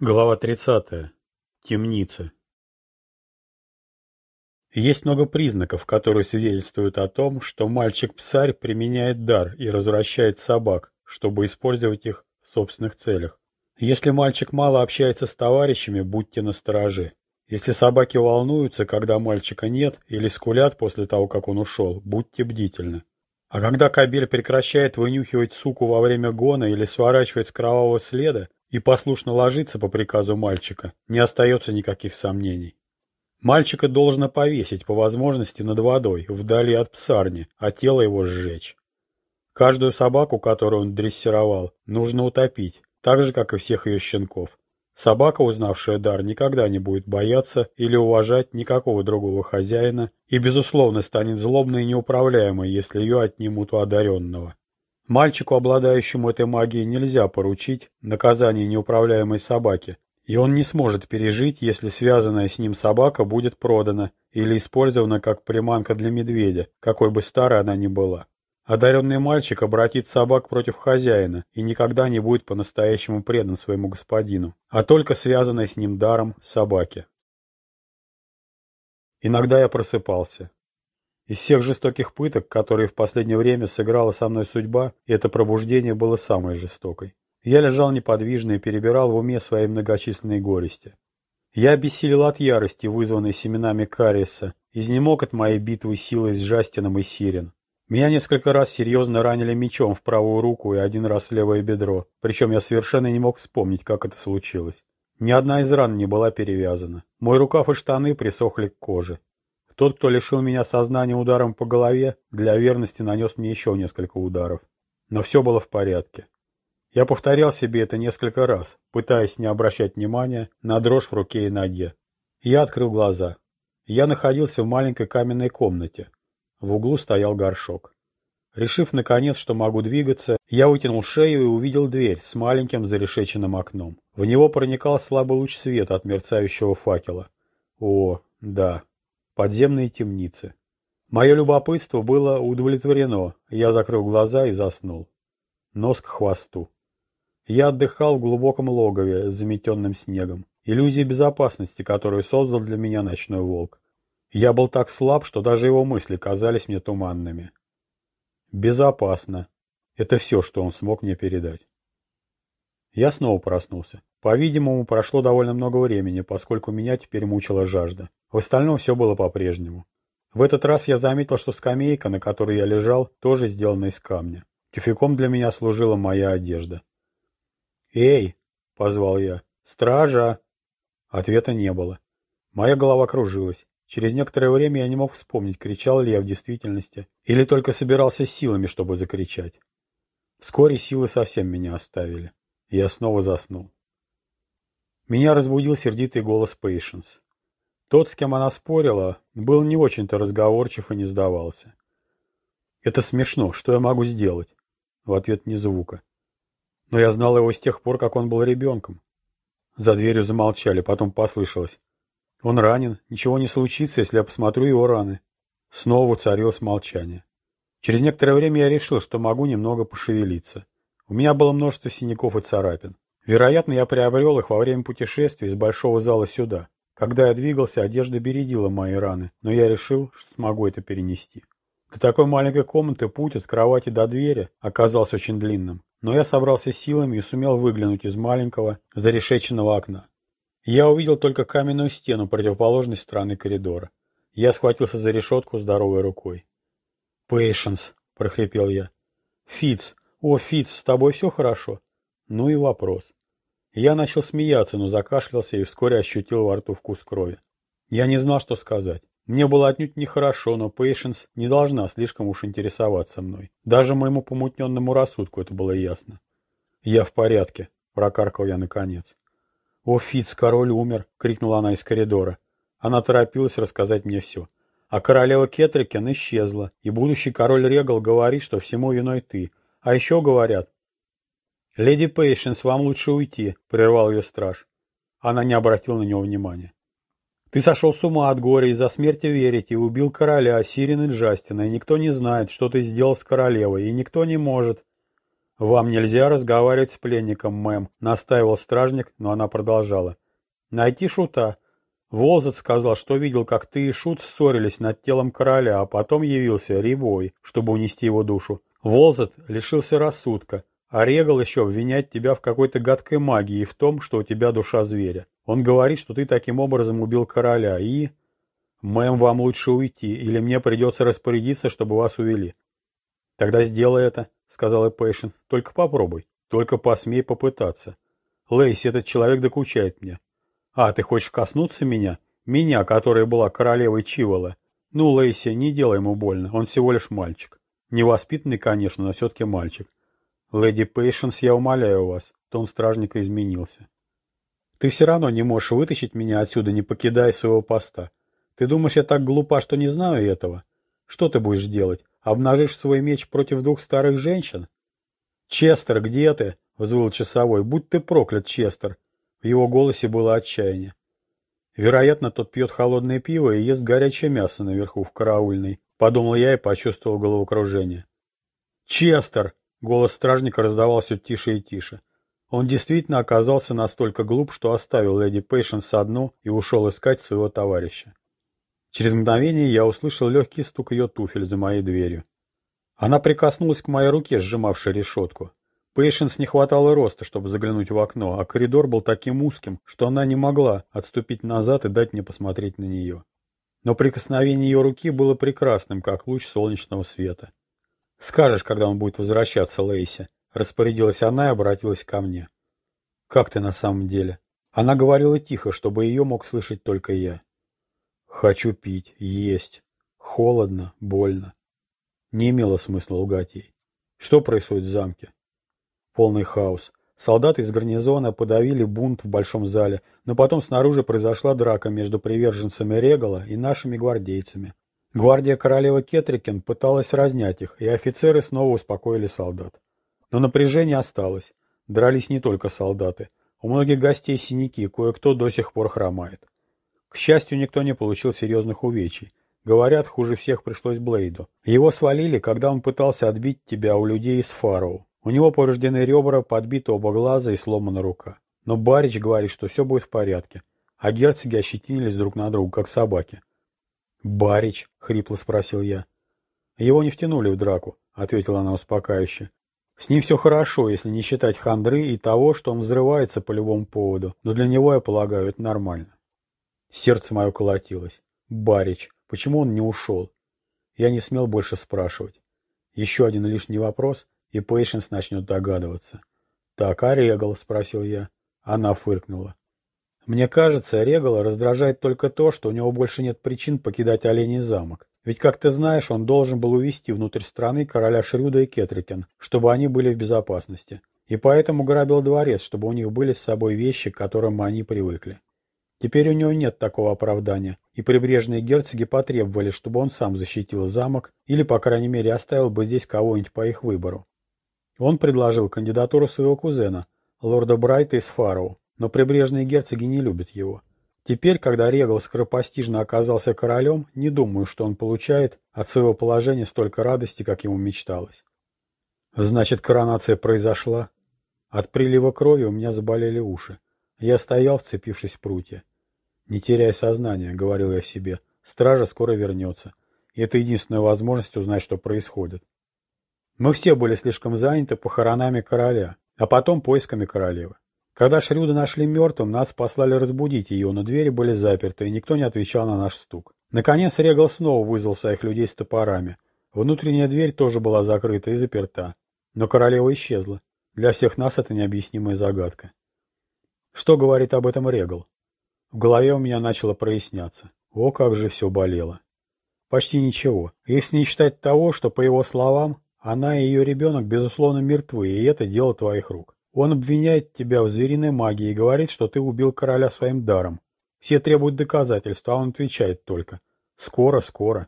Глава 30. Темница. Есть много признаков, которые свидетельствуют о том, что мальчик-псарь применяет дар и развращает собак, чтобы использовать их в собственных целях. Если мальчик мало общается с товарищами, будьте настороже. Если собаки волнуются, когда мальчика нет, или скулят после того, как он ушел, будьте бдительны. А когда кобель прекращает вынюхивать суку во время гона или сворачивает с кровавого следа, и послушно ложится по приказу мальчика, не остается никаких сомнений. Мальчика должно повесить по возможности над водой, вдали от псарни, а тело его сжечь. Каждую собаку, которую он дрессировал, нужно утопить, так же, как и всех ее щенков. Собака, узнавшая дар, никогда не будет бояться или уважать никакого другого хозяина и, безусловно, станет злобной и неуправляемой, если ее отнимут у одаренного. Мальчику, обладающему этой магией, нельзя поручить наказание неуправляемой собаке, и он не сможет пережить, если связанная с ним собака будет продана или использована как приманка для медведя, какой бы старой она ни была. Одаренный мальчик обратит собак против хозяина и никогда не будет по-настоящему предан своему господину, а только связанной с ним даром собаке. Иногда я просыпался. Из всех жестоких пыток, которые в последнее время сыграла со мной судьба, это пробуждение было самой жестокой. Я лежал неподвижно и перебирал в уме свои многочисленные горести. Я обессилел от ярости, вызванной семенами кариеса, изнемог от моей битвы силой с Жастином и Сирен. Меня несколько раз серьезно ранили мечом в правую руку и один раз в левое бедро, причем я совершенно не мог вспомнить, как это случилось. Ни одна из ран не была перевязана. Мой рукав и штаны присохли к коже. Тот, кто лишил меня сознания ударом по голове, для верности нанес мне еще несколько ударов. Но все было в порядке. Я повторял себе это несколько раз, пытаясь не обращать внимания на дрожь в руке и ноге. Я открыл глаза. Я находился в маленькой каменной комнате. В углу стоял горшок. Решив, наконец, что могу двигаться, я вытянул шею и увидел дверь с маленьким зарешеченным окном. В него проникал слабый луч света от мерцающего факела. О, да, подземные темницы. Мое любопытство было удовлетворено, я закрыл глаза и заснул. Нос к хвосту. Я отдыхал в глубоком логове, заметенным снегом. Иллюзия безопасности, которую создал для меня ночной волк. Я был так слаб, что даже его мысли казались мне туманными. Безопасно. Это все, что он смог мне передать. Я снова проснулся. По-видимому, прошло довольно много времени, поскольку меня теперь мучила жажда. В остальном все было по-прежнему. В этот раз я заметил, что скамейка, на которой я лежал, тоже сделана из камня. Тюфяком для меня служила моя одежда. «Эй!» — позвал я. «Стража!» Ответа не было. Моя голова кружилась. Через некоторое время я не мог вспомнить, кричал ли я в действительности, или только собирался силами, чтобы закричать. Вскоре силы совсем меня оставили. Я снова заснул. Меня разбудил сердитый голос Пейшенс. Тот, с кем она спорила, был не очень-то разговорчив и не сдавался. «Это смешно. Что я могу сделать?» В ответ ни звука. Но я знал его с тех пор, как он был ребенком. За дверью замолчали, потом послышалось. «Он ранен. Ничего не случится, если я посмотрю его раны». Снова царилось молчание. Через некоторое время я решил, что могу немного пошевелиться. У меня было множество синяков и царапин. Вероятно, я приобрел их во время путешествия из большого зала сюда. Когда я двигался, одежда бередила мои раны, но я решил, что смогу это перенести. До такой маленькой комнаты путь от кровати до двери оказался очень длинным, но я собрался силами и сумел выглянуть из маленького, зарешеченного окна. Я увидел только каменную стену противоположной стороны коридора. Я схватился за решетку здоровой рукой. «Пейшенс», — прохрипел я. «Фиц, «О, Фиц, с тобой все хорошо?» Ну и вопрос. Я начал смеяться, но закашлялся и вскоре ощутил во рту вкус крови. Я не знал, что сказать. Мне было отнюдь нехорошо, но Пейшенс не должна слишком уж интересоваться мной. Даже моему помутненному рассудку это было ясно. «Я в порядке», — прокаркал я наконец. «О, Фиц, король умер!» — крикнула она из коридора. Она торопилась рассказать мне все. А королева Кетрикен исчезла, и будущий король Регал говорит, что всему виной ты, а еще говорят. «Леди Пейшенс, вам лучше уйти», — прервал ее страж. Она не обратила на него внимания. «Ты сошел с ума от горя из-за смерти верить и убил короля, Сирин и Джастина, и никто не знает, что ты сделал с королевой, и никто не может...» «Вам нельзя разговаривать с пленником, мэм», — настаивал стражник, но она продолжала. «Найти шута. Волзет сказал, что видел, как ты и Шут ссорились над телом короля, а потом явился Ревой, чтобы унести его душу. Волзет лишился рассудка, а Регал еще обвиняет тебя в какой-то гадкой магии и в том, что у тебя душа зверя. Он говорит, что ты таким образом убил короля и... Мэм, вам лучше уйти, или мне придется распорядиться, чтобы вас увели. Тогда сделай это, сказал Пейшен. Только попробуй. Только посмей попытаться. Лейси, этот человек докучает мне. А, ты хочешь коснуться меня? Меня, которая была королевой Чивола? Ну, Лейси, не делай ему больно, он всего лишь мальчик. Невоспитанный, конечно, но все-таки мальчик. Леди Пейшенс, я умоляю вас. Тон стражника изменился. Ты все равно не можешь вытащить меня отсюда, не покидая своего поста. Ты думаешь, я так глупа, что не знаю этого? Что ты будешь делать? Обнажишь свой меч против двух старых женщин? Честер, где ты? Взвыл часовой. Будь ты проклят, Честер. В его голосе было отчаяние. Вероятно, тот пьет холодное пиво и ест горячее мясо наверху в караульной. Подумал я и почувствовал головокружение. «Честер!» — голос стражника раздавался тише и тише. Он действительно оказался настолько глуп, что оставил леди Пейшенс одну и ушел искать своего товарища. Через мгновение я услышал легкий стук ее туфель за моей дверью. Она прикоснулась к моей руке, сжимавшей решетку. Пейшенс не хватало роста, чтобы заглянуть в окно, а коридор был таким узким, что она не могла отступить назад и дать мне посмотреть на нее. Но прикосновение ее руки было прекрасным, как луч солнечного света. «Скажешь, когда он будет возвращаться, Лейси?» Распорядилась она и обратилась ко мне. «Как ты на самом деле?» Она говорила тихо, чтобы ее мог слышать только я. «Хочу пить, есть. Холодно, больно». Не имело смысла лгать ей. Что происходит в замке? Полный хаос. Солдаты из гарнизона подавили бунт в большом зале, но потом снаружи произошла драка между приверженцами Регала и нашими гвардейцами. Гвардия королевы Кетрикен пыталась разнять их, и офицеры снова успокоили солдат. Но напряжение осталось. Дрались не только солдаты. У многих гостей синяки, кое-кто до сих пор хромает. К счастью, никто не получил серьезных увечий. Говорят, хуже всех пришлось Блейду. Его свалили, когда он пытался отбить тебя у людей из Фароу. У него повреждены ребра, подбиты оба глаза и сломана рука. Но Барич говорит, что все будет в порядке. А герцоги ощетинились друг на друга, как собаки. «Барич?» — хрипло спросил я. «Его не втянули в драку», — ответила она успокаивающе. «С ним все хорошо, если не считать хандры и того, что он взрывается по любому поводу, но для него, я полагаю, это нормально». Сердце мое колотилось. «Барич, почему он не ушел?» Я не смел больше спрашивать. Еще один лишний вопрос, и Пейшенс начнет догадываться. «Так, а Регал?» — спросил я. Она фыркнула. «Мне кажется, Регала раздражает только то, что у него больше нет причин покидать Оленей замок. Ведь, как ты знаешь, он должен был увести внутрь страны короля Шрюда и Кетрикен, чтобы они были в безопасности. И поэтому грабил дворец, чтобы у них были с собой вещи, к которым они привыкли. Теперь у него нет такого оправдания, и прибрежные герцоги потребовали, чтобы он сам защитил замок или, по крайней мере, оставил бы здесь кого-нибудь по их выбору. Он предложил кандидатуру своего кузена, лорда Брайта из Фароу, но прибрежные герцоги не любят его. Теперь, когда Регал скоропостижно оказался королем, не думаю, что он получает от своего положения столько радости, как ему мечталось. Значит, коронация произошла. От прилива крови у меня заболели уши. Я стоял, вцепившись в прутья. «Не теряй сознание», — говорил я себе. «Стража скоро вернется. И это единственная возможность узнать, что происходит». Мы все были слишком заняты похоронами короля, а потом поисками королевы. Когда Шрюда нашли мертвым, нас послали разбудить ее, но двери были заперты, и никто не отвечал на наш стук. Наконец Регал снова вызвал своих людей с топорами. Внутренняя дверь тоже была закрыта и заперта. Но королева исчезла. Для всех нас это необъяснимая загадка. Что говорит об этом Регал? В голове у меня начало проясняться. О, как же все болело. Почти ничего, если не считать того, что, по его словам, она и ее ребенок, безусловно, мертвы, и это дело твоих рук. Он обвиняет тебя в звериной магии и говорит, что ты убил короля своим даром. Все требуют доказательств, а он отвечает только «Скоро, скоро».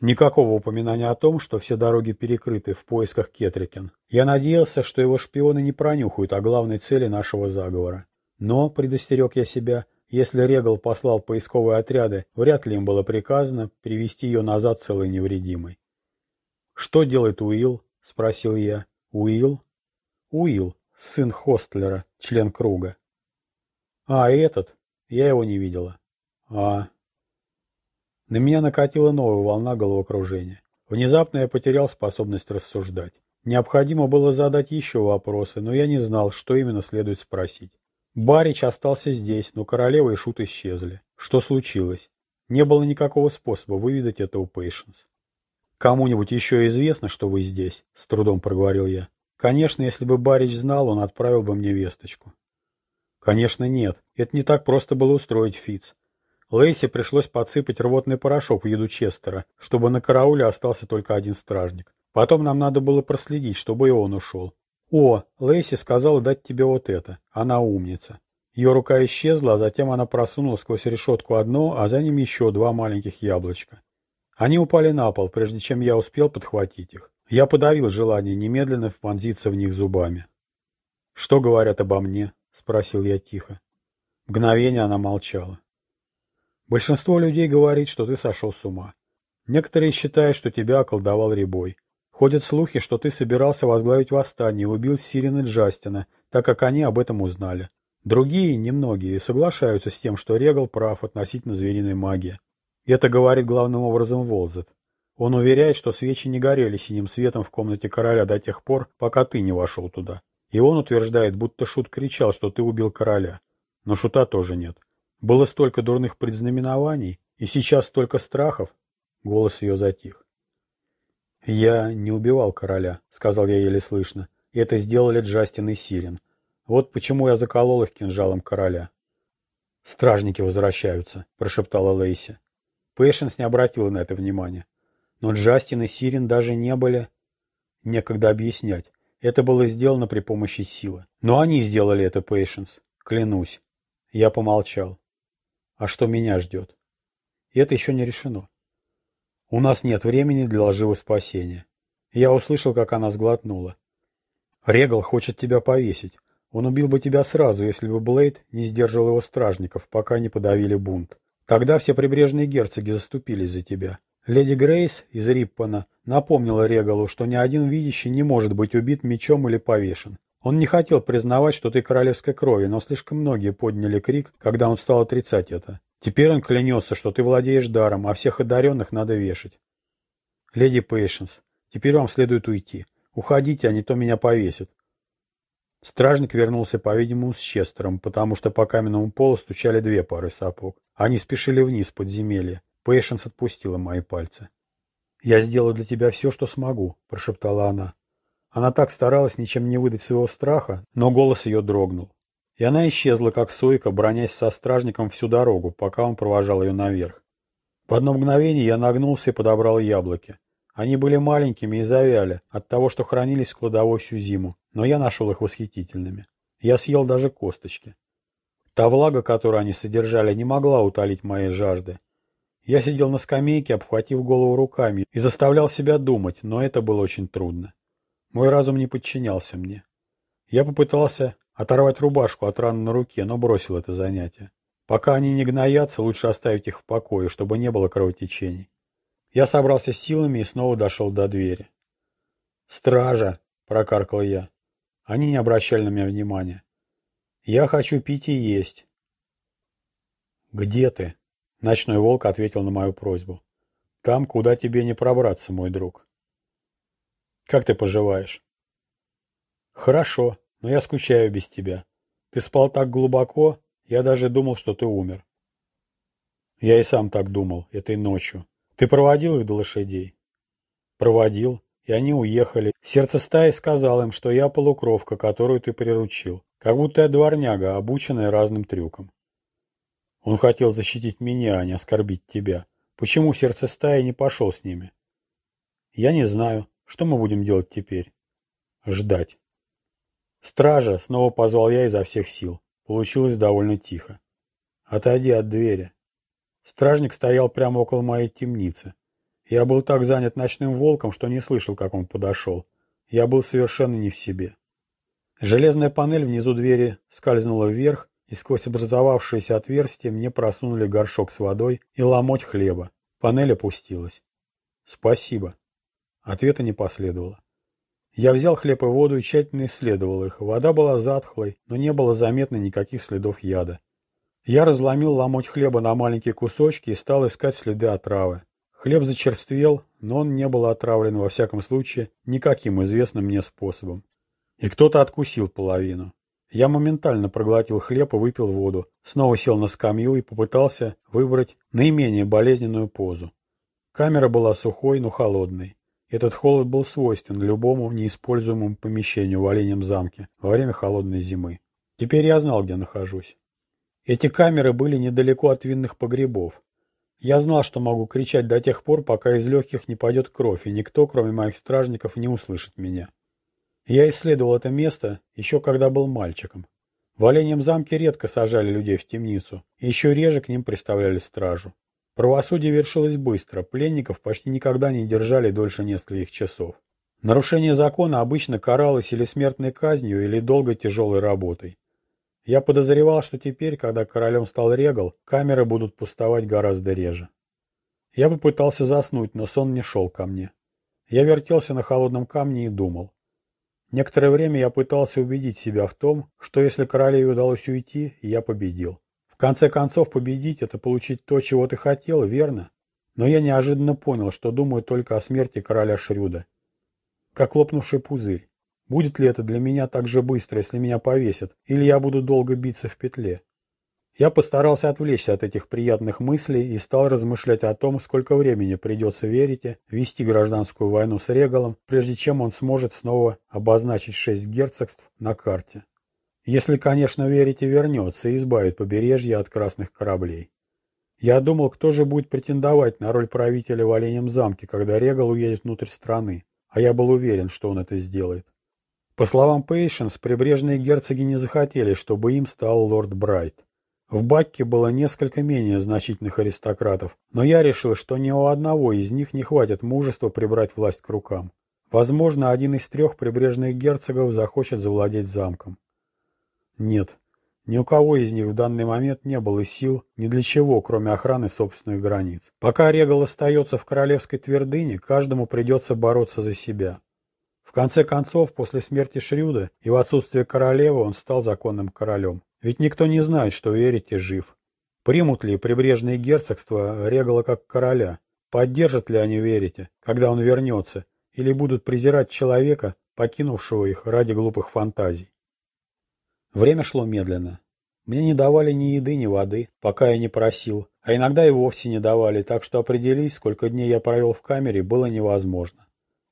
Никакого упоминания о том, что все дороги перекрыты в поисках Кетрикен. Я надеялся, что его шпионы не пронюхают о главной цели нашего заговора. Но, предостерег я себя, если Регал послал поисковые отряды, вряд ли им было приказано привести ее назад целой невредимой. «Что делает Уилл?» — спросил я. Уилл? Уилл, сын Хостлера, член круга. А, этот? Я его не видела. А... На меня накатила новая волна головокружения. Внезапно я потерял способность рассуждать. Необходимо было задать еще вопросы, но я не знал, что именно следует спросить. Барич остался здесь, но королева и шут исчезли. Что случилось? Не было никакого способа выведать это у Пейшенс. «Кому-нибудь еще известно, что вы здесь?» — с трудом проговорил я. «Конечно, если бы Барич знал, он отправил бы мне весточку». «Конечно, нет. Это не так просто было устроить Фиц. Лейси пришлось подсыпать рвотный порошок в еду Честера, чтобы на карауле остался только один стражник. Потом нам надо было проследить, чтобы и он ушел. О, Лейси сказала дать тебе вот это. Она умница. Ее рука исчезла, а затем она просунула сквозь решетку одно, а за ним еще два маленьких яблочка. Они упали на пол, прежде чем я успел подхватить их. Я подавил желание немедленно вонзиться в них зубами. «Что говорят обо мне?» — спросил я тихо. Мгновение она молчала. Большинство людей говорит, что ты сошел с ума. Некоторые считают, что тебя околдовал Рябой. Ходят слухи, что ты собирался возглавить восстание и убил Сирина Джастина, так как они об этом узнали. Другие, немногие, соглашаются с тем, что Регал прав относительно звериной магии. Это говорит главным образом Волзет. Он уверяет, что свечи не горели синим светом в комнате короля до тех пор, пока ты не вошел туда. И он утверждает, будто Шут кричал, что ты убил короля. Но Шута тоже нет. Было столько дурных предзнаменований, и сейчас столько страхов. Голос ее затих. «Я не убивал короля», — сказал я еле слышно. «Это сделали Джастин и Сирен. Вот почему я заколол их кинжалом короля». «Стражники возвращаются», — прошептала Лейси. Пэшенс не обратила на это внимания. Но Джастин и Сирен даже не были... Некогда объяснять. Это было сделано при помощи силы. Но они сделали это, Пэйшенс. Клянусь. Я помолчал. А что меня ждет? это еще не решено. У нас нет времени для лживого спасения. Я услышал, как она сглотнула. Регал хочет тебя повесить. Он убил бы тебя сразу, если бы Блейд не сдерживал его стражников, пока не подавили бунт. Тогда все прибрежные герцоги заступились за тебя. Леди Грейс из Риппана напомнила Регалу, что ни один видящий не может быть убит мечом или повешен. Он не хотел признавать, что ты королевской крови, но слишком многие подняли крик, когда он стал отрицать это. Теперь он клянется, что ты владеешь даром, а всех одаренных надо вешать. Леди Пейшенс, теперь вам следует уйти. Уходите, а не то меня повесят. Стражник вернулся, по-видимому, с Честером, потому что по каменному полу стучали две пары сапог. Они спешили вниз, подземелье. Пейшенс отпустила мои пальцы. «Я сделаю для тебя все, что смогу», — прошептала она. Она так старалась ничем не выдать своего страха, но голос ее дрогнул. И она исчезла, как сойка, бронясь со стражником всю дорогу, пока он провожал ее наверх. В одно мгновение я нагнулся и подобрал яблоки. Они были маленькими и завяли от того, что хранились в кладовой всю зиму, но я нашел их восхитительными. Я съел даже косточки. Та влага, которую они содержали, не могла утолить моей жажды. Я сидел на скамейке, обхватив голову руками, и заставлял себя думать, но это было очень трудно. Мой разум не подчинялся мне. Я попытался оторвать рубашку от раны на руке, но бросил это занятие. Пока они не гноятся, лучше оставить их в покое, чтобы не было кровотечений. Я собрался силами и снова дошел до двери. «Стража!» — прокаркал я. Они не обращали на меня внимания. «Я хочу пить и есть». «Где ты?» — ночной волк ответил на мою просьбу. «Там, куда тебе не пробраться, мой друг». Как ты поживаешь? Хорошо, но я скучаю без тебя. Ты спал так глубоко, я даже думал, что ты умер. Я и сам так думал, этой ночью. Ты проводил их до лошадей? Проводил, и они уехали. Сердце стаи сказал им, что я полукровка, которую ты приручил. Как будто я дворняга, обученная разным трюкам. Он хотел защитить меня, а не оскорбить тебя. Почему сердце стаи не пошел с ними? Я не знаю. Что мы будем делать теперь? Ждать. Стража, снова позвал я изо всех сил. Получилось довольно тихо. Отойди от двери. Стражник стоял прямо около моей темницы. Я был так занят ночным волком, что не слышал, как он подошел. Я был совершенно не в себе. Железная панель внизу двери скользнула вверх, и сквозь образовавшееся отверстие мне просунули горшок с водой и ломоть хлеба. Панель опустилась. Спасибо. Ответа не последовало. Я взял хлеб и воду и тщательно исследовал их. Вода была затхлой, но не было заметно никаких следов яда. Я разломил ломоть хлеба на маленькие кусочки и стал искать следы отравы. Хлеб зачерствел, но он не был отравлен, во всяком случае, никаким известным мне способом. И кто-то откусил половину. Я моментально проглотил хлеб и выпил воду, снова сел на скамью и попытался выбрать наименее болезненную позу. Камера была сухой, но холодной. Этот холод был свойствен любому неиспользуемому помещению в Оленем замке во время холодной зимы. Теперь я знал, где нахожусь. Эти камеры были недалеко от винных погребов. Я знал, что могу кричать до тех пор, пока из легких не пойдет кровь, и никто, кроме моих стражников, не услышит меня. Я исследовал это место еще когда был мальчиком. В Оленьем замке редко сажали людей в темницу, еще реже к ним представляли стражу. Правосудие вершилось быстро, пленников почти никогда не держали дольше нескольких часов. Нарушение закона обычно каралось или смертной казнью, или долгой тяжелой работой. Я подозревал, что теперь, когда королем стал Регал, камеры будут пустовать гораздо реже. Я попытался заснуть, но сон не шел ко мне. Я вертелся на холодном камне и думал. Некоторое время я пытался убедить себя в том, что если королеве удалось уйти, я победил конце концов, победить – это получить то, чего ты хотел, верно? Но я неожиданно понял, что думаю только о смерти короля Шрюда. Как лопнувший пузырь. Будет ли это для меня так же быстро, если меня повесят, или я буду долго биться в петле? Я постарался отвлечься от этих приятных мыслей и стал размышлять о том, сколько времени придется Верите вести гражданскую войну с Регалом, прежде чем он сможет снова обозначить шесть герцогств на карте. Если, конечно, верите, вернется и избавит побережье от красных кораблей. Я думал, кто же будет претендовать на роль правителя в Оленем замке, когда Регал уедет внутрь страны, а я был уверен, что он это сделает. По словам Пейшенс, прибрежные герцоги не захотели, чтобы им стал лорд Брайт. В Бакке было несколько менее значительных аристократов, но я решил, что ни у одного из них не хватит мужества прибрать власть к рукам. Возможно, один из трех прибрежных герцогов захочет завладеть замком. Нет, ни у кого из них в данный момент не было сил ни для чего, кроме охраны собственных границ. Пока Регал остается в королевской твердыне, каждому придется бороться за себя. В конце концов, после смерти Шрюда и в отсутствие королевы он стал законным королем. Ведь никто не знает, что Верите жив. Примут ли прибрежные герцогства Регала как короля? Поддержат ли они Верите, когда он вернется? Или будут презирать человека, покинувшего их ради глупых фантазий? Время шло медленно. Мне не давали ни еды, ни воды, пока я не просил, а иногда и вовсе не давали, так что определить, сколько дней я провел в камере, было невозможно.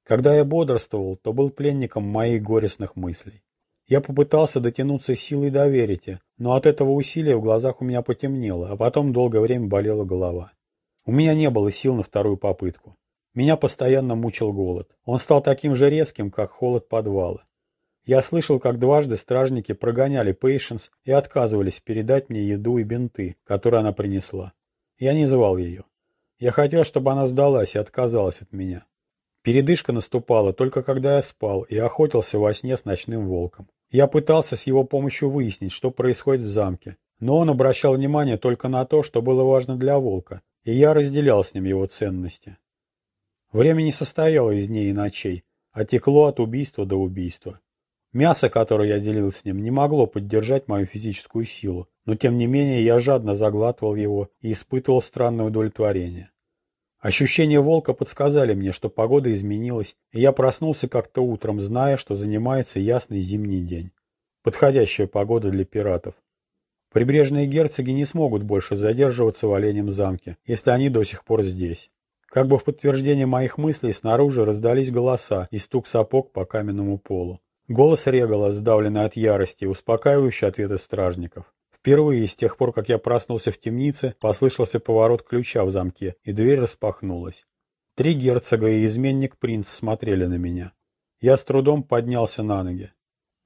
Когда я бодрствовал, то был пленником моих горестных мыслей. Я попытался дотянуться силой до верите, но от этого усилия в глазах у меня потемнело, а потом долгое время болела голова. У меня не было сил на вторую попытку. Меня постоянно мучил голод. Он стал таким же резким, как холод подвала. Я слышал, как дважды стражники прогоняли Пейшенс и отказывались передать мне еду и бинты, которые она принесла. Я не звал ее. Я хотел, чтобы она сдалась и отказалась от меня. Передышка наступала только когда я спал и охотился во сне с ночным волком. Я пытался с его помощью выяснить, что происходит в замке, но он обращал внимание только на то, что было важно для волка, и я разделял с ним его ценности. Время не состояло из дней и ночей, а текло от убийства до убийства. Мясо, которое я делил с ним, не могло поддержать мою физическую силу, но тем не менее я жадно заглатывал его и испытывал странное удовлетворение. Ощущения волка подсказали мне, что погода изменилась, и я проснулся как-то утром, зная, что занимается ясный зимний день. Подходящая погода для пиратов. Прибрежные герцоги не смогут больше задерживаться в Оленем замке, если они до сих пор здесь. Как бы в подтверждение моих мыслей снаружи раздались голоса и стук сапог по каменному полу. Голос Регала, сдавленный от ярости, успокаивающий ответы стражников. Впервые с тех пор, как я проснулся в темнице, послышался поворот ключа в замке, и дверь распахнулась. Три герцога и изменник принц смотрели на меня. Я с трудом поднялся на ноги.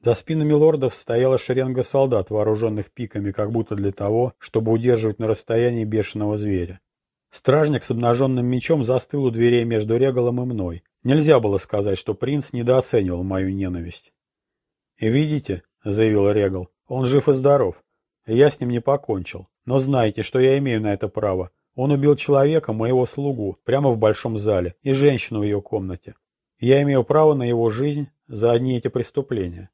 За спинами лордов стояла шеренга солдат, вооруженных пиками, как будто для того, чтобы удерживать на расстоянии бешеного зверя. Стражник с обнаженным мечом застыл у дверей между Регалом и мной. Нельзя было сказать, что принц недооценивал мою ненависть. «И видите», — заявил Регал, — «он жив и здоров. Я с ним не покончил. Но знайте, что я имею на это право. Он убил человека, моего слугу, прямо в большом зале, и женщину в ее комнате. Я имею право на его жизнь, за одни эти преступления.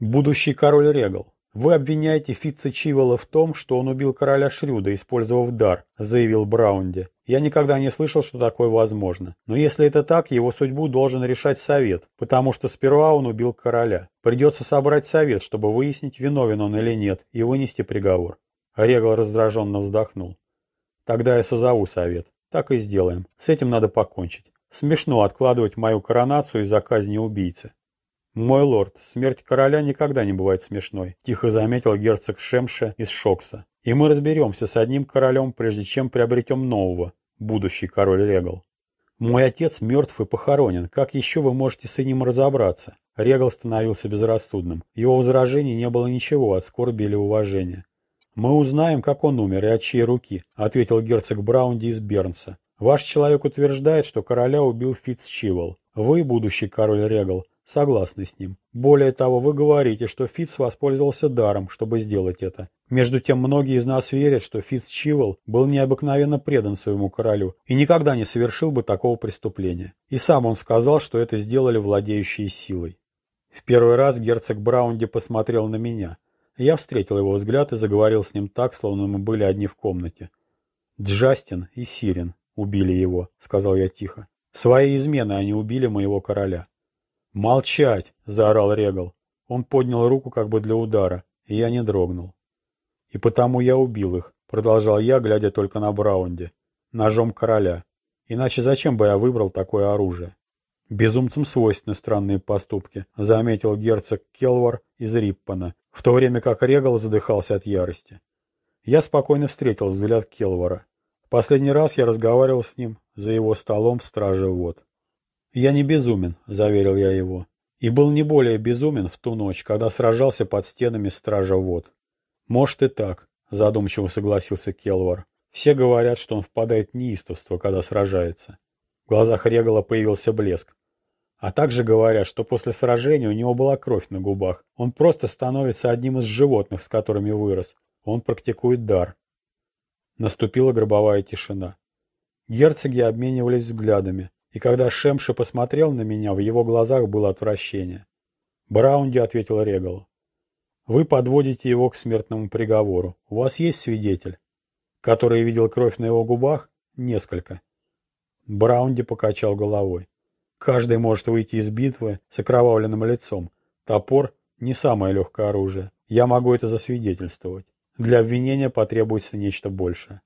Будущий король Регал, вы обвиняете Фитца Чивола в том, что он убил короля Шрюда, использовав дар, заявил Браунди. Я никогда не слышал, что такое возможно. Но если это так, его судьбу должен решать совет, потому что сперва он убил короля. Придется собрать совет, чтобы выяснить, виновен он или нет, и вынести приговор. Регал раздраженно вздохнул. Тогда я созову совет. Так и сделаем. С этим надо покончить. Смешно откладывать мою коронацию из-за казни убийцы. «Мой лорд, смерть короля никогда не бывает смешной», – тихо заметил герцог Шемша из Шокса. «И мы разберемся с одним королем, прежде чем приобретем нового, будущий король Регал». «Мой отец мертв и похоронен. Как еще вы можете с ним разобраться?» Регал становился безрассудным. Его возражений не было ничего от скорби или уважения. «Мы узнаем, как он умер и от чьей руки», — ответил герцог Браунди из Бернса. «Ваш человек утверждает, что короля убил Фитцчивол. Вы, будущий король Регал, согласны с ним. Более того, вы говорите, что Фитц воспользовался даром, чтобы сделать это. Между тем, многие из нас верят, что Фитцчивол был необыкновенно предан своему королю и никогда не совершил бы такого преступления. И сам он сказал, что это сделали владеющие силой. В первый раз герцог Браунди посмотрел на меня. Я встретил его взгляд и заговорил с ним так, словно мы были одни в комнате. «Джастин и Сирен убили его», — сказал я тихо. «Своей измены они убили моего короля». «Молчать!» — заорал Регал. Он поднял руку как бы для удара, и я не дрогнул. «И потому я убил их», — продолжал я, глядя только на Браунде. «Ножом короля. Иначе зачем бы я выбрал такое оружие?» «Безумцам свойственны странные поступки», — заметил герцог Келвар из Риппана, в то время как Регал задыхался от ярости. Я спокойно встретил взгляд Келвара. Последний раз я разговаривал с ним за его столом в страже вод. «Я не безумен», — заверил я его, и был не более безумен в ту ночь, когда сражался под стенами стража вод. «Может и так», — задумчиво согласился Келвар. «Все говорят, что он впадает в неистовство, когда сражается». В глазах Регала появился блеск. А также говорят, что после сражения у него была кровь на губах. Он просто становится одним из животных, с которыми вырос. Он практикует дар. Наступила гробовая тишина. Герцоги обменивались взглядами, и когда Шемша посмотрел на меня, в его глазах было отвращение. Браунди ответил Регалу. «Вы подводите его к смертному приговору. У вас есть свидетель?» «Который видел кровь на его губах?» «Несколько». Браунди покачал головой. Каждый может выйти из битвы с окровавленным лицом. Топор – не самое легкое оружие. Я могу это засвидетельствовать. Для обвинения потребуется нечто большее.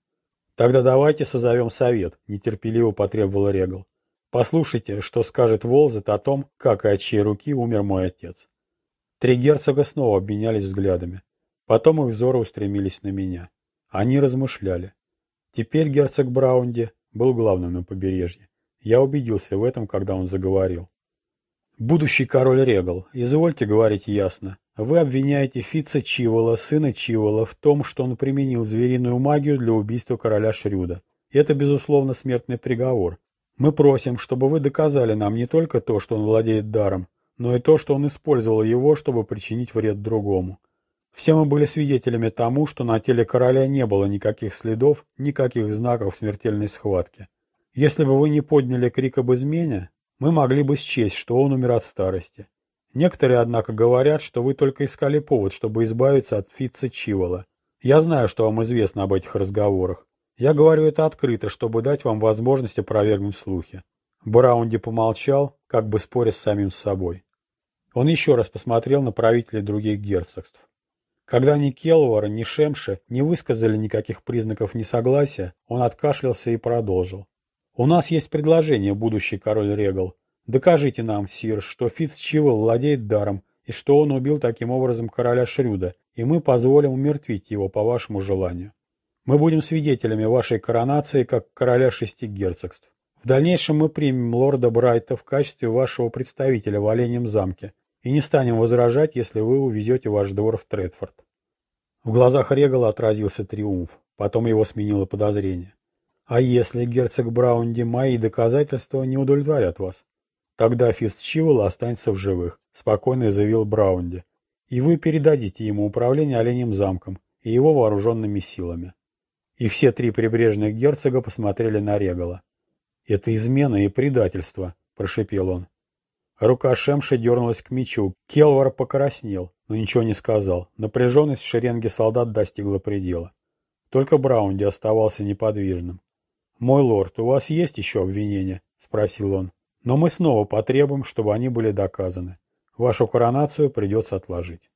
Тогда давайте созовем совет, нетерпеливо потребовал Регал. Послушайте, что скажет Волзет о том, как и от чьей руки умер мой отец. Три герцога снова обменялись взглядами. Потом их взоры устремились на меня. Они размышляли. Теперь герцог Браунди был главным на побережье. Я убедился в этом, когда он заговорил. «Будущий король Регал, извольте говорить ясно. Вы обвиняете Фица Чивола, сына Чивола, в том, что он применил звериную магию для убийства короля Шрюда. Это, безусловно, смертный приговор. Мы просим, чтобы вы доказали нам не только то, что он владеет даром, но и то, что он использовал его, чтобы причинить вред другому. Все мы были свидетелями тому, что на теле короля не было никаких следов, никаких знаков смертельной схватки. Если бы вы не подняли крик об измене, мы могли бы счесть, что он умер от старости. Некоторые, однако, говорят, что вы только искали повод, чтобы избавиться от Фитца Чивола. Я знаю, что вам известно об этих разговорах. Я говорю это открыто, чтобы дать вам возможность опровергнуть слухи. Браунди помолчал, как бы споря с самим собой. Он еще раз посмотрел на правителей других герцогств. Когда ни Келвара, ни Шемша не высказали никаких признаков несогласия, он откашлялся и продолжил. У нас есть предложение, будущий король Регал. Докажите нам, Сир, что Фицчивел владеет даром, и что он убил таким образом короля Шрюда, и мы позволим умертвить его по вашему желанию. Мы будем свидетелями вашей коронации как короля шести герцогств. В дальнейшем мы примем лорда Брайта в качестве вашего представителя в Оленем замке и не станем возражать, если вы увезете ваш двор в Тредфорд. В глазах Регала отразился триумф, потом его сменило подозрение. А если, герцог Браунди, мои доказательства не удовлетворят вас? Тогда Фицчивол останется в живых, спокойно заявил Браунди. И вы передадите ему управление Оленем замком и его вооруженными силами. И все три прибрежных герцога посмотрели на Регала. «Это измена и предательство», – прошепел он. Рука Шемши дернулась к мечу. Келвар покраснел, но ничего не сказал. Напряженность в шеренге солдат достигла предела. Только Браунди оставался неподвижным. «Мой лорд, у вас есть еще обвинения?» — спросил он. «Но мы снова потребуем, чтобы они были доказаны. Вашу коронацию придется отложить».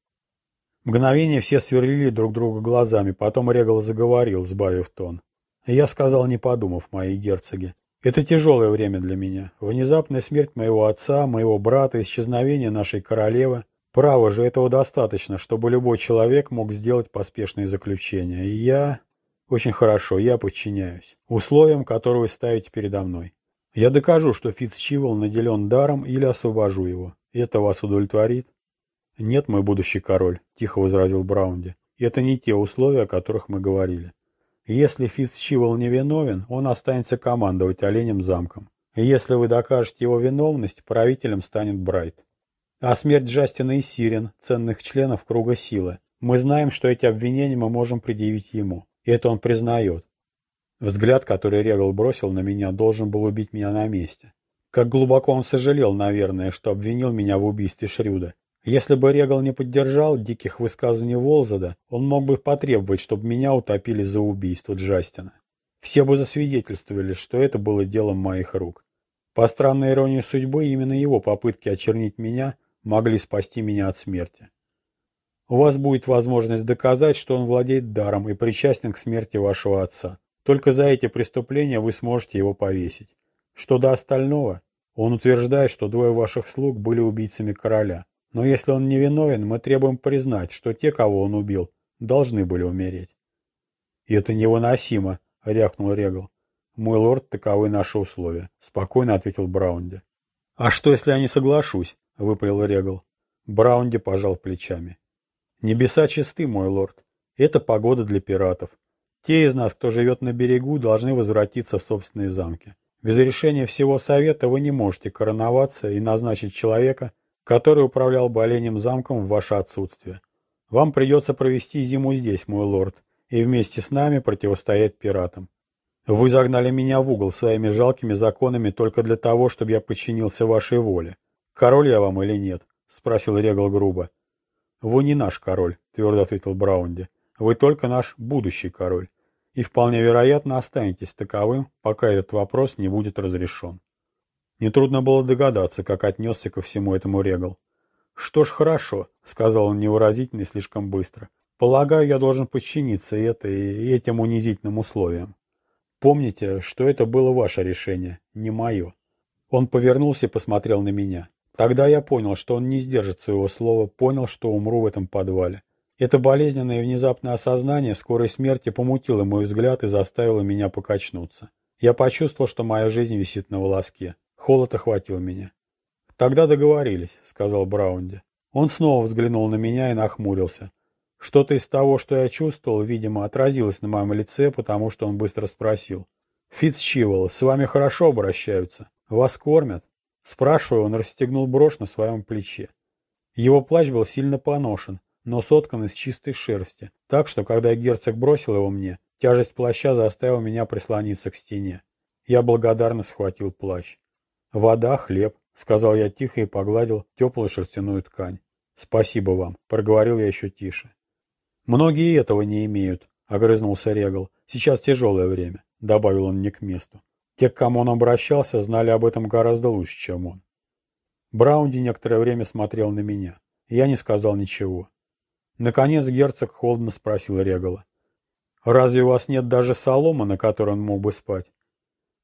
Мгновение все сверлили друг друга глазами, потом Регал заговорил, сбавив тон. Я сказал, не подумав, мои герцоги. Это тяжелое время для меня. Внезапная смерть моего отца, моего брата, исчезновение нашей королевы. Право же, этого достаточно, чтобы любой человек мог сделать поспешные заключения. И я... Очень хорошо, я подчиняюсь. Условиям, которые вы ставите передо мной. Я докажу, что Фицчивол наделен даром или освобожу его. Это вас удовлетворит? Нет, мой будущий король, тихо возразил Браунди. Это не те условия, о которых мы говорили. Если Фицчивол не виновен, он останется командовать оленем замком. Если вы докажете его виновность, правителем станет Брайт. А смерть Джастина и Сирен, ценных членов круга силы. Мы знаем, что эти обвинения мы можем предъявить ему. Это он признает. Взгляд, который Регал бросил на меня, должен был убить меня на месте. Как глубоко он сожалел, наверное, что обвинил меня в убийстве Шрюда. Если бы Регал не поддержал диких высказываний Волзада, он мог бы потребовать, чтобы меня утопили за убийство Джастина. Все бы засвидетельствовали, что это было делом моих рук. По странной иронии судьбы, именно его попытки очернить меня могли спасти меня от смерти. У вас будет возможность доказать, что он владеет даром и причастен к смерти вашего отца. Только за эти преступления вы сможете его повесить. Что до остального, он утверждает, что двое ваших слуг были убийцами короля. Но если он невиновен, мы требуем признать, что те, кого он убил, должны были умереть. И это невыносимо, рявкнул Регал. Мой лорд, таковы наши условия, спокойно ответил Браунди. А что, если я не соглашусь? выпалил Регал. Браунди пожал плечами. Небеса чисты, мой лорд. Это погода для пиратов. Те из нас, кто живет на берегу, должны возвратиться в собственные замки. Без решения всего совета вы не можете короноваться и назначить человека, который управлял бы оленем замком в ваше отсутствие. Вам придется провести зиму здесь, мой лорд, и вместе с нами противостоять пиратам. Вы загнали меня в угол своими жалкими законами только для того, чтобы я подчинился вашей воле. Король я вам или нет? — спросил Регал грубо. Вы не наш король, — твердо ответил Браунди. Вы только наш будущий король. И вполне вероятно останетесь таковым, пока этот вопрос не будет разрешен. Нетрудно было догадаться, как отнесся ко всему этому Регал. «Что ж, хорошо», — сказал он невыразительно и слишком быстро. «Полагаю, я должен подчиниться этой, этим унизительным условиям. Помните, что это было ваше решение, не мое». Он повернулся и посмотрел на меня. Тогда я понял, что он не сдержит своего слова, понял, что умру в этом подвале. Это болезненное и внезапное осознание скорой смерти помутило мой взгляд и заставило меня покачнуться. Я почувствовал, что моя жизнь висит на волоске. Холод охватил меня. «Тогда договорились», — сказал Браунди. Он снова взглянул на меня и нахмурился. Что-то из того, что я чувствовал, видимо, отразилось на моем лице, потому что он быстро спросил. «Фитцчивол, с вами хорошо обращаются? Вас кормят?» Спрашивая, он расстегнул брошь на своем плече. Его плащ был сильно поношен, но соткан из чистой шерсти, так что, когда герцог бросил его мне, тяжесть плаща заставила меня прислониться к стене. Я благодарно схватил плащ. «Вода, хлеб», — сказал я тихо и погладил теплую шерстяную ткань. «Спасибо вам», — проговорил я еще тише. «Многие этого не имеют», — огрызнулся Регал. «Сейчас тяжелое время», — добавил он не к месту. Те, к кому он обращался, знали об этом гораздо лучше, чем он. Браунди некоторое время смотрел на меня. Я не сказал ничего. Наконец герцог холодно спросил Регала. «Разве у вас нет даже солома, на которой он мог бы спать?»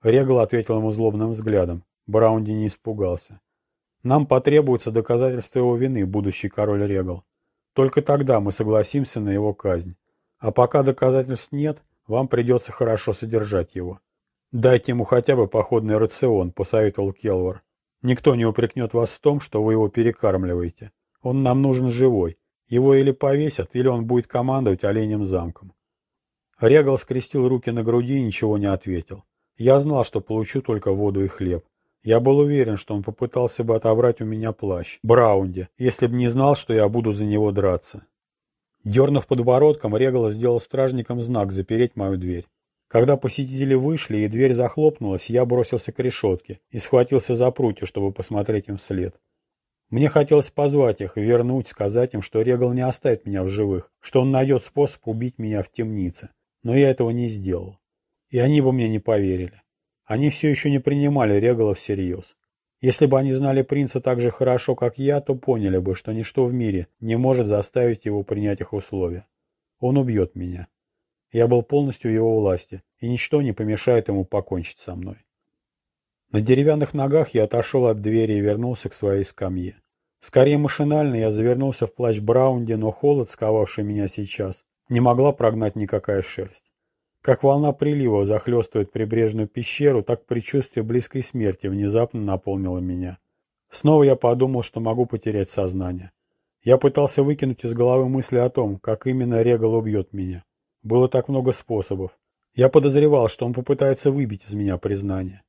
Регал ответил ему злобным взглядом. Браунди не испугался. Нам потребуется доказательство его вины, будущий король Регал. Только тогда мы согласимся на его казнь. А пока доказательств нет, вам придется хорошо содержать его. Дайте ему хотя бы походный рацион, посоветовал Келвар. Никто не упрекнет вас в том, что вы его перекармливаете. Он нам нужен живой. Его или повесят, или он будет командовать оленем замком. Регал скрестил руки на груди и ничего не ответил. Я знал, что получу только воду и хлеб. Я был уверен, что он попытался бы отобрать у меня плащ, Браунди, если бы не знал, что я буду за него драться. Дернув подбородком, Регала сделал стражникам знак запереть мою дверь. Когда посетители вышли и дверь захлопнулась, я бросился к решетке и схватился за прутья, чтобы посмотреть им вслед. Мне хотелось позвать их, вернуть, сказать им, что Регал не оставит меня в живых, что он найдет способ убить меня в темнице. Но я этого не сделал. И они бы мне не поверили. Они все еще не принимали Регала всерьез. Если бы они знали принца так же хорошо, как я, то поняли бы, что ничто в мире не может заставить его принять их условия. Он убьет меня. Я был полностью в его власти, и ничто не помешает ему покончить со мной. На деревянных ногах я отошел от двери и вернулся к своей скамье. Скорее машинально я завернулся в плащ Браунди, но холод, сковавший меня сейчас, не могла прогнать никакая шерсть. Как волна прилива захлестывает прибрежную пещеру, так предчувствие близкой смерти внезапно наполнило меня. Снова я подумал, что могу потерять сознание. Я пытался выкинуть из головы мысли о том, как именно Регал убьет меня. Было так много способов. Я подозревал, что он попытается выбить из меня признание.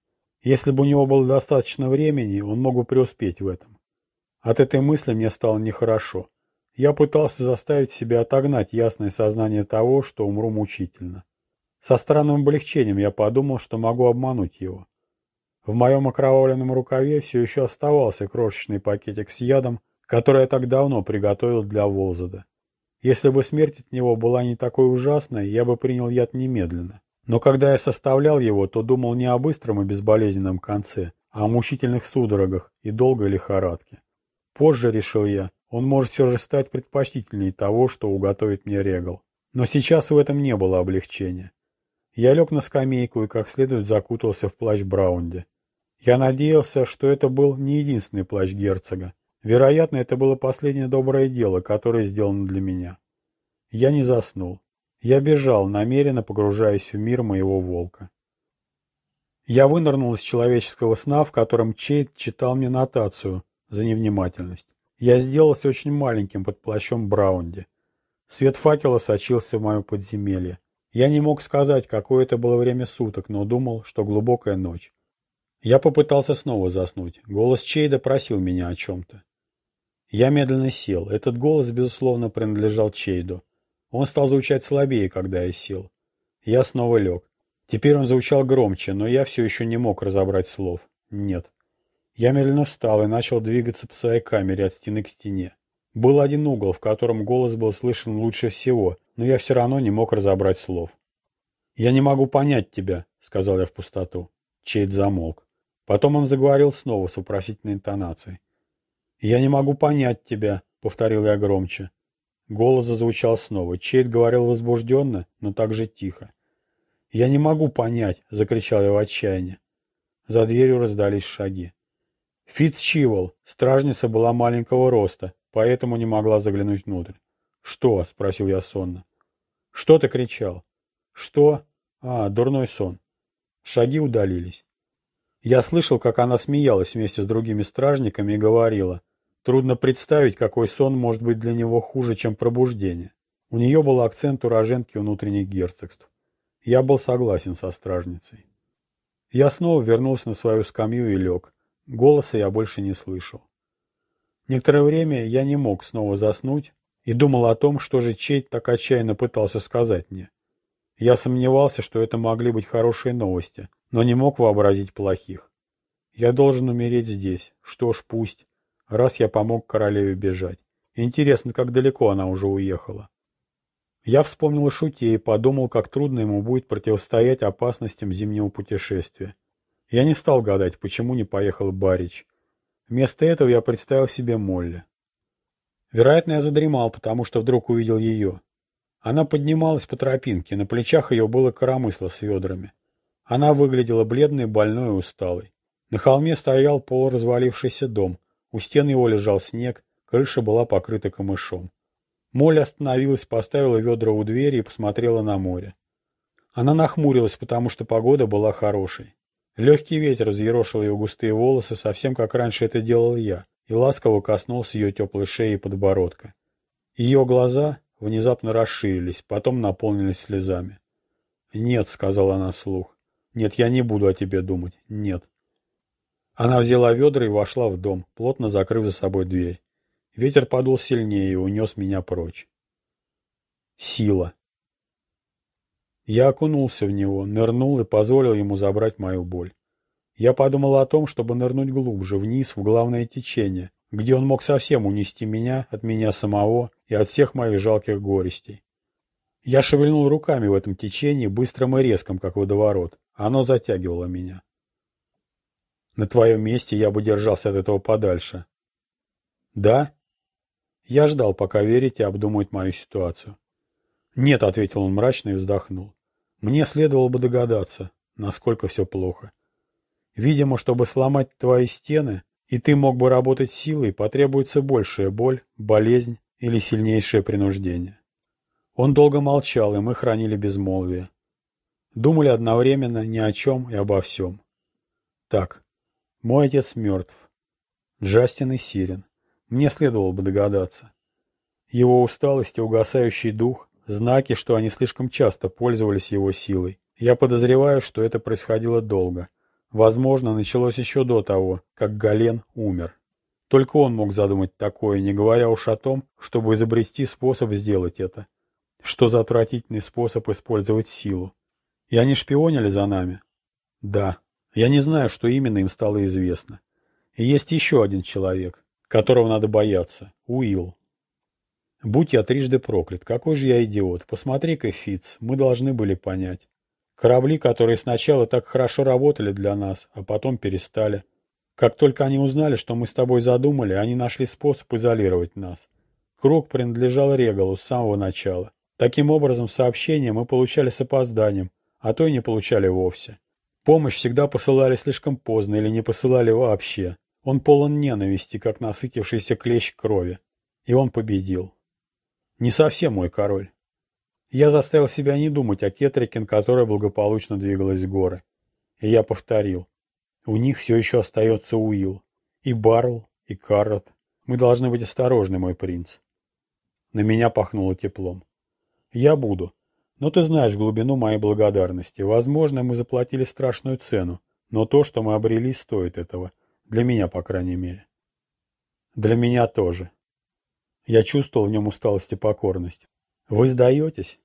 Если бы у него было достаточно времени, он мог бы преуспеть в этом. От этой мысли мне стало нехорошо. Я пытался заставить себя отогнать ясное сознание того, что умру мучительно. Со странным облегчением я подумал, что могу обмануть его. В моем окровавленном рукаве все еще оставался крошечный пакетик с ядом, который я так давно приготовил для Волзада. Если бы смерть от него была не такой ужасной, я бы принял яд немедленно. Но когда я составлял его, то думал не о быстром и безболезненном конце, а о мучительных судорогах и долгой лихорадке. Позже, решил я, он может все же стать предпочтительней того, что уготовит мне Регал. Но сейчас в этом не было облегчения. Я лег на скамейку и как следует закутался в плащ Браунди. Я надеялся, что это был не единственный плащ герцога. Вероятно, это было последнее доброе дело, которое сделано для меня. Я не заснул. Я бежал, намеренно погружаясь в мир моего волка. Я вынырнул из человеческого сна, в котором Чейд читал мне нотацию за невнимательность. Я сделался очень маленьким под плащом Браунди. Свет факела сочился в мое подземелье. Я не мог сказать, какое это было время суток, но думал, что глубокая ночь. Я попытался снова заснуть. Голос Чейда просил меня о чем-то. Я медленно сел. Этот голос, безусловно, принадлежал Чейду. Он стал звучать слабее, когда я сел. Я снова лег. Теперь он звучал громче, но я все еще не мог разобрать слов. Нет. Я медленно встал и начал двигаться по своей камере от стены к стене. Был один угол, в котором голос был слышен лучше всего, но я все равно не мог разобрать слов. «Я не могу понять тебя», — сказал я в пустоту. Чейд замолк. Потом он заговорил снова с вопросительной интонацией. «Я не могу понять тебя», — повторил я громче. Голос зазвучал снова. Чейд говорил возбужденно, но также тихо. «Я не могу понять!» — закричал я в отчаянии. За дверью раздались шаги. Фитц Чивол, стражница была маленького роста, поэтому не могла заглянуть внутрь. «Что?» — спросил я сонно. «Что ты кричал?» «Что?» «А, дурной сон». Шаги удалились. Я слышал, как она смеялась вместе с другими стражниками и говорила. Трудно представить, какой сон может быть для него хуже, чем пробуждение. У нее был акцент уроженки внутренних герцогств. Я был согласен со стражницей. Я снова вернулся на свою скамью и лег. Голоса я больше не слышал. Некоторое время я не мог снова заснуть и думал о том, что же Чейт так отчаянно пытался сказать мне. Я сомневался, что это могли быть хорошие новости, но не мог вообразить плохих. Я должен умереть здесь. Что ж, пусть раз я помог королеве бежать. Интересно, как далеко она уже уехала. Я вспомнил о шуте и подумал, как трудно ему будет противостоять опасностям зимнего путешествия. Я не стал гадать, почему не поехал Барич. Вместо этого я представил себе Молли. Вероятно, я задремал, потому что вдруг увидел ее. Она поднималась по тропинке, на плечах ее было коромысло с ведрами. Она выглядела бледной, больной и усталой. На холме стоял полуразвалившийся дом — у стен его лежал снег, крыша была покрыта камышом. Молли остановилась, поставила ведра у двери и посмотрела на море. Она нахмурилась, потому что погода была хорошей. Легкий ветер взъерошил ее густые волосы, совсем как раньше это делал я, и ласково коснулся ее теплой шеи и подбородка. Ее глаза внезапно расширились, потом наполнились слезами. «Нет», — сказала она вслух. «Нет, я не буду о тебе думать. Нет». Она взяла ведра и вошла в дом, плотно закрыв за собой дверь. Ветер подул сильнее и унес меня прочь. Сила. Я окунулся в него, нырнул и позволил ему забрать мою боль. Я подумал о том, чтобы нырнуть глубже, вниз, в главное течение, где он мог совсем унести меня от меня самого и от всех моих жалких горестей. Я шевельнул руками в этом течении, быстрым и резком, как водоворот. Оно затягивало меня. На твоем месте я бы держался от этого подальше. Да? Я ждал, пока верите обдумает мою ситуацию. Нет, ответил он мрачно и вздохнул. Мне следовало бы догадаться, насколько все плохо. Видимо, чтобы сломать твои стены, и ты мог бы работать силой, потребуется большая боль, болезнь или сильнейшее принуждение. Он долго молчал, и мы хранили безмолвие. Думали одновременно ни о чем и обо всем. Так, мой отец мертв. Джастин и Сирен. Мне следовало бы догадаться. Его усталость и угасающий дух – знаки, что они слишком часто пользовались его силой. Я подозреваю, что это происходило долго. Возможно, началось еще до того, как Гален умер. Только он мог задумать такое, не говоря уж о том, чтобы изобрести способ сделать это. Что за отвратительный способ использовать силу? И они шпионили за нами? Да. Я не знаю, что именно им стало известно. И есть еще один человек, которого надо бояться. Уилл. Будь я трижды проклят, какой же я идиот. Посмотри-ка, Фиц, мы должны были понять. Корабли, которые сначала так хорошо работали для нас, а потом перестали. Как только они узнали, что мы с тобой задумали, они нашли способ изолировать нас. Круг принадлежал Регалу с самого начала. Таким образом, сообщения мы получали с опозданием, а то и не получали вовсе. Помощь всегда посылали слишком поздно или не посылали вообще. Он полон ненависти, как насытившийся клещ крови. И он победил. Не совсем мой король. Я заставил себя не думать о Кетрикин, которая благополучно двигалась в горы. И я повторил. У них все еще остается Уилл. И Барл, и Каррот. Мы должны быть осторожны, мой принц. На меня пахнуло теплом. Я буду. Но ты знаешь глубину моей благодарности. Возможно, мы заплатили страшную цену, но то, что мы обрели, стоит этого. Для меня, по крайней мере. Для меня тоже. Я чувствовал в нем усталость и покорность. Вы сдаетесь?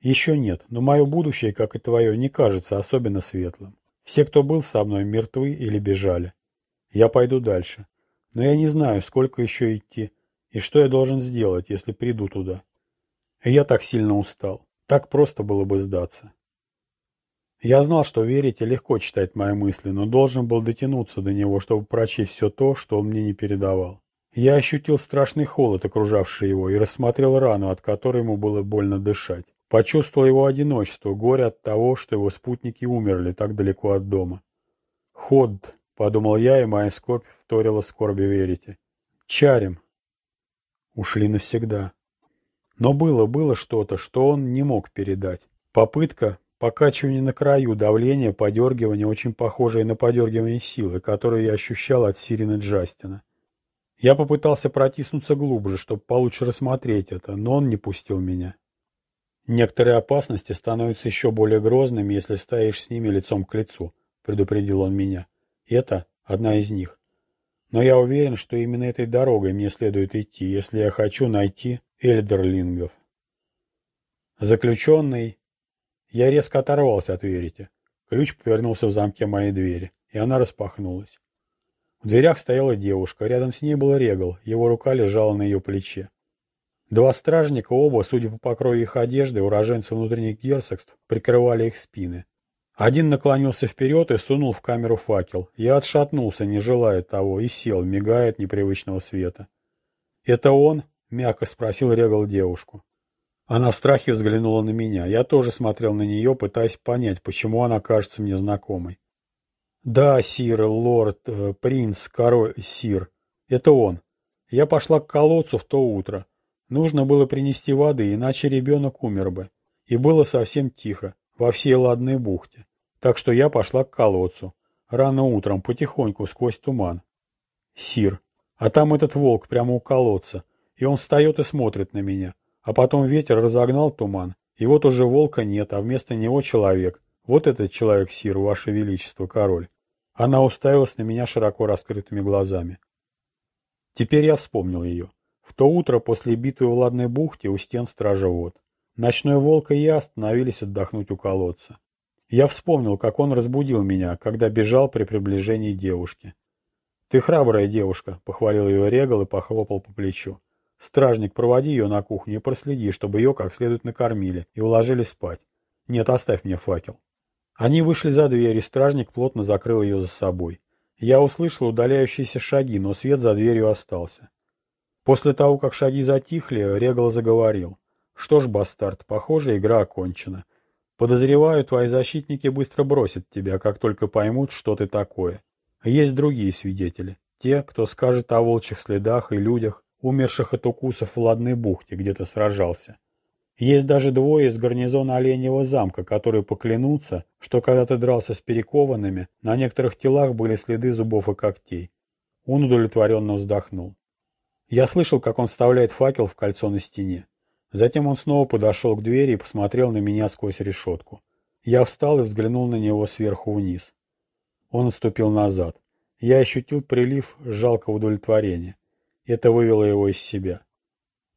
Еще нет, но мое будущее, как и твое, не кажется особенно светлым. Все, кто был со мной, мертвы или бежали. Я пойду дальше. Но я не знаю, сколько еще идти, и что я должен сделать, если приду туда. И я так сильно устал. Так просто было бы сдаться. Я знал, что верите легко читать мои мысли, но должен был дотянуться до него, чтобы прочесть все то, что он мне не передавал. Я ощутил страшный холод, окружавший его, и рассмотрел рану, от которой ему было больно дышать. Почувствовал его одиночество, горе от того, что его спутники умерли так далеко от дома. «Ход», — подумал я, и моя скорбь вторила скорби верите. «Чарим». Ушли навсегда. Но было, было что-то, что он не мог передать. Попытка, покачивание на краю, давление, подергивание, очень похожее на подергивание силы, которое я ощущал от Сирины Джастина. Я попытался протиснуться глубже, чтобы получше рассмотреть это, но он не пустил меня. Некоторые опасности становятся еще более грозными, если стоишь с ними лицом к лицу, предупредил он меня. Это одна из них. Но я уверен, что именно этой дорогой мне следует идти, если я хочу найти эльдерлингов. Заключенный... Я резко оторвался от верите. Ключ повернулся в замке моей двери, и она распахнулась. В дверях стояла девушка, рядом с ней был Регал, его рука лежала на ее плече. Два стражника, оба, судя по покрою их одежды, уроженцы внутренних герцогств, прикрывали их спины. Один наклонился вперед и сунул в камеру факел. Я отшатнулся, не желая того, и сел, мигая от непривычного света. «Это он?» — мягко спросил Регал девушку. Она в страхе взглянула на меня. Я тоже смотрел на нее, пытаясь понять, почему она кажется мне знакомой. «Да, сир, лорд, э, принц, король, сир. Это он. Я пошла к колодцу в то утро. Нужно было принести воды, иначе ребенок умер бы. И было совсем тихо, во всей ладной бухте. Так что я пошла к колодцу. Рано утром, потихоньку, сквозь туман. Сир. А там этот волк прямо у колодца. И он встает и смотрит на меня. А потом ветер разогнал туман. И вот уже волка нет, а вместо него человек. Вот этот человек, сир, ваше величество, король. Она уставилась на меня широко раскрытыми глазами. Теперь я вспомнил ее. В то утро после битвы в Ладной бухте у стен стража вод. Ночной волк и я остановились отдохнуть у колодца. Я вспомнил, как он разбудил меня, когда бежал при приближении девушки. «Ты храбрая девушка», — похвалил ее Регал и похлопал по плечу. «Стражник, проводи ее на кухню и проследи, чтобы ее как следует накормили и уложили спать. Нет, оставь мне факел». Они вышли за дверь, и стражник плотно закрыл ее за собой. Я услышал удаляющиеся шаги, но свет за дверью остался. После того, как шаги затихли, Регал заговорил. «Что ж, бастард, похоже, игра окончена. Подозреваю, твои защитники быстро бросят тебя, как только поймут, что ты такое. Есть другие свидетели. Те, кто скажет о волчьих следах и людях, умерших от укусов в Ладной бухте, где ты сражался. Есть даже двое из гарнизона Оленьего замка, которые поклянутся, что когда ты дрался с перекованными, на некоторых телах были следы зубов и когтей. Он удовлетворенно вздохнул. Я слышал, как он вставляет факел в кольцо на стене. Затем он снова подошел к двери и посмотрел на меня сквозь решетку. Я встал и взглянул на него сверху вниз. Он отступил назад. Я ощутил прилив жалкого удовлетворения. Это вывело его из себя.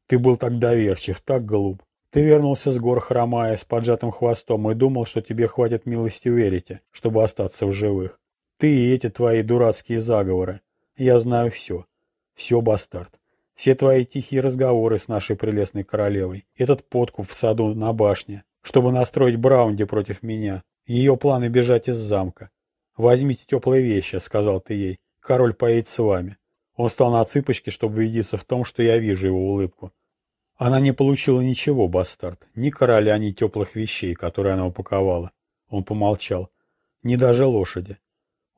Ты был так доверчив, так глуп. Ты вернулся с гор хромая, с поджатым хвостом и думал, что тебе хватит милости верите, чтобы остаться в живых. Ты и эти твои дурацкие заговоры. Я знаю все. Все, бастард. Все твои тихие разговоры с нашей прелестной королевой, этот подкуп в саду на башне, чтобы настроить Браунди против меня, ее планы бежать из замка. «Возьмите теплые вещи», — сказал ты ей. «Король поедет с вами». Он встал на цыпочки, чтобы убедиться в том, что я вижу его улыбку. Она не получила ничего, бастард, ни короля, ни теплых вещей, которые она упаковала. Он помолчал. Ни даже лошади.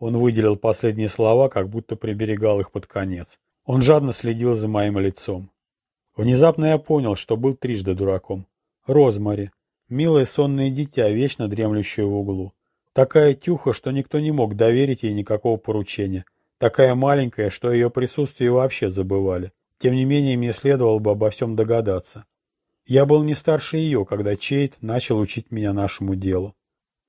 Он выделил последние слова, как будто приберегал их под конец. Он жадно следил за моим лицом. Внезапно я понял, что был трижды дураком. Розмари. Милое сонное дитя, вечно дремлющее в углу. Такая тюха, что никто не мог доверить ей никакого поручения. Такая маленькая, что ее присутствие вообще забывали. Тем не менее, мне следовало бы обо всем догадаться. Я был не старше ее, когда Чейт начал учить меня нашему делу.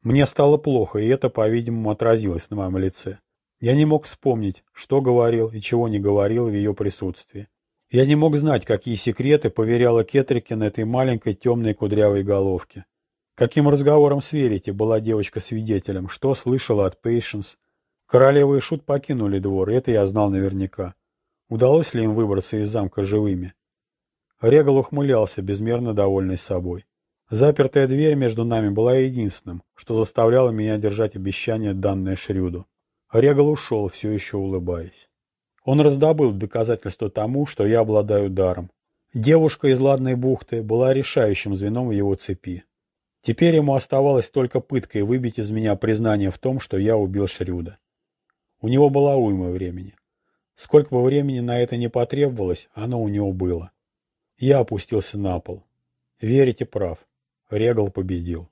Мне стало плохо, и это, по-видимому, отразилось на моем лице. Я не мог вспомнить, что говорил и чего не говорил в ее присутствии. Я не мог знать, какие секреты поверяла Кетрикин этой маленькой темной кудрявой головке. Каким разговором с Верите была девочка свидетелем, что слышала от Пейшенс. Королева и Шут покинули двор, это я знал наверняка. Удалось ли им выбраться из замка живыми? Регал ухмылялся, безмерно довольный собой. Запертая дверь между нами была единственным, что заставляло меня держать обещание, данное Шрюду. Регал ушел, все еще улыбаясь. Он раздобыл доказательство тому, что я обладаю даром. Девушка из Ладной бухты была решающим звеном в его цепи. Теперь ему оставалось только пыткой выбить из меня признание в том, что я убил Шрюда. У него была уйма времени. Сколько бы времени на это не потребовалось, оно у него было. Я опустился на пол. Верите прав. Регал победил.